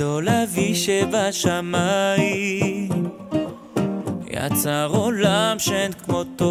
גדול אבי שבשמיים, יצר עולם שאין כמותו.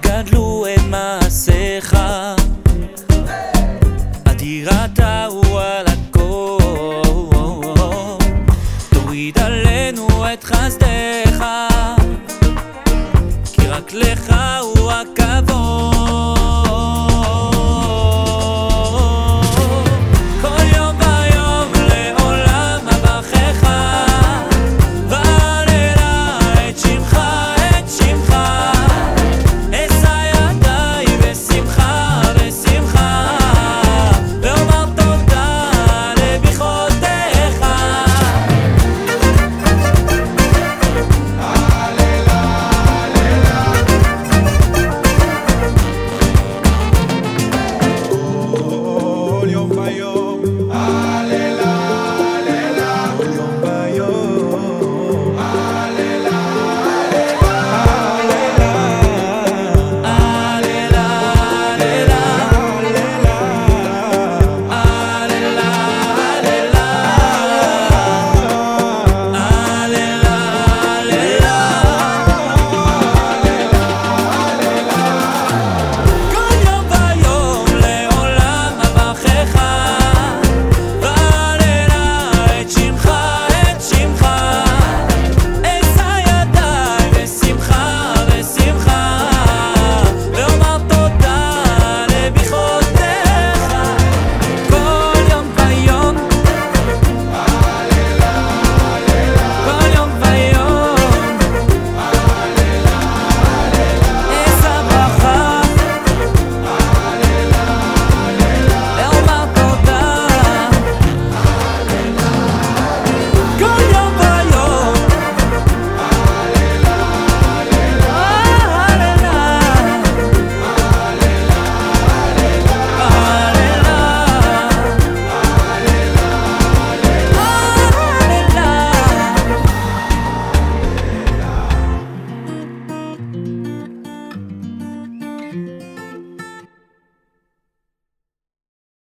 גדלו את מעשיך. אדירת ההוא על הכל. תוריד עלינו את חסדך כי רק לך הוא הכל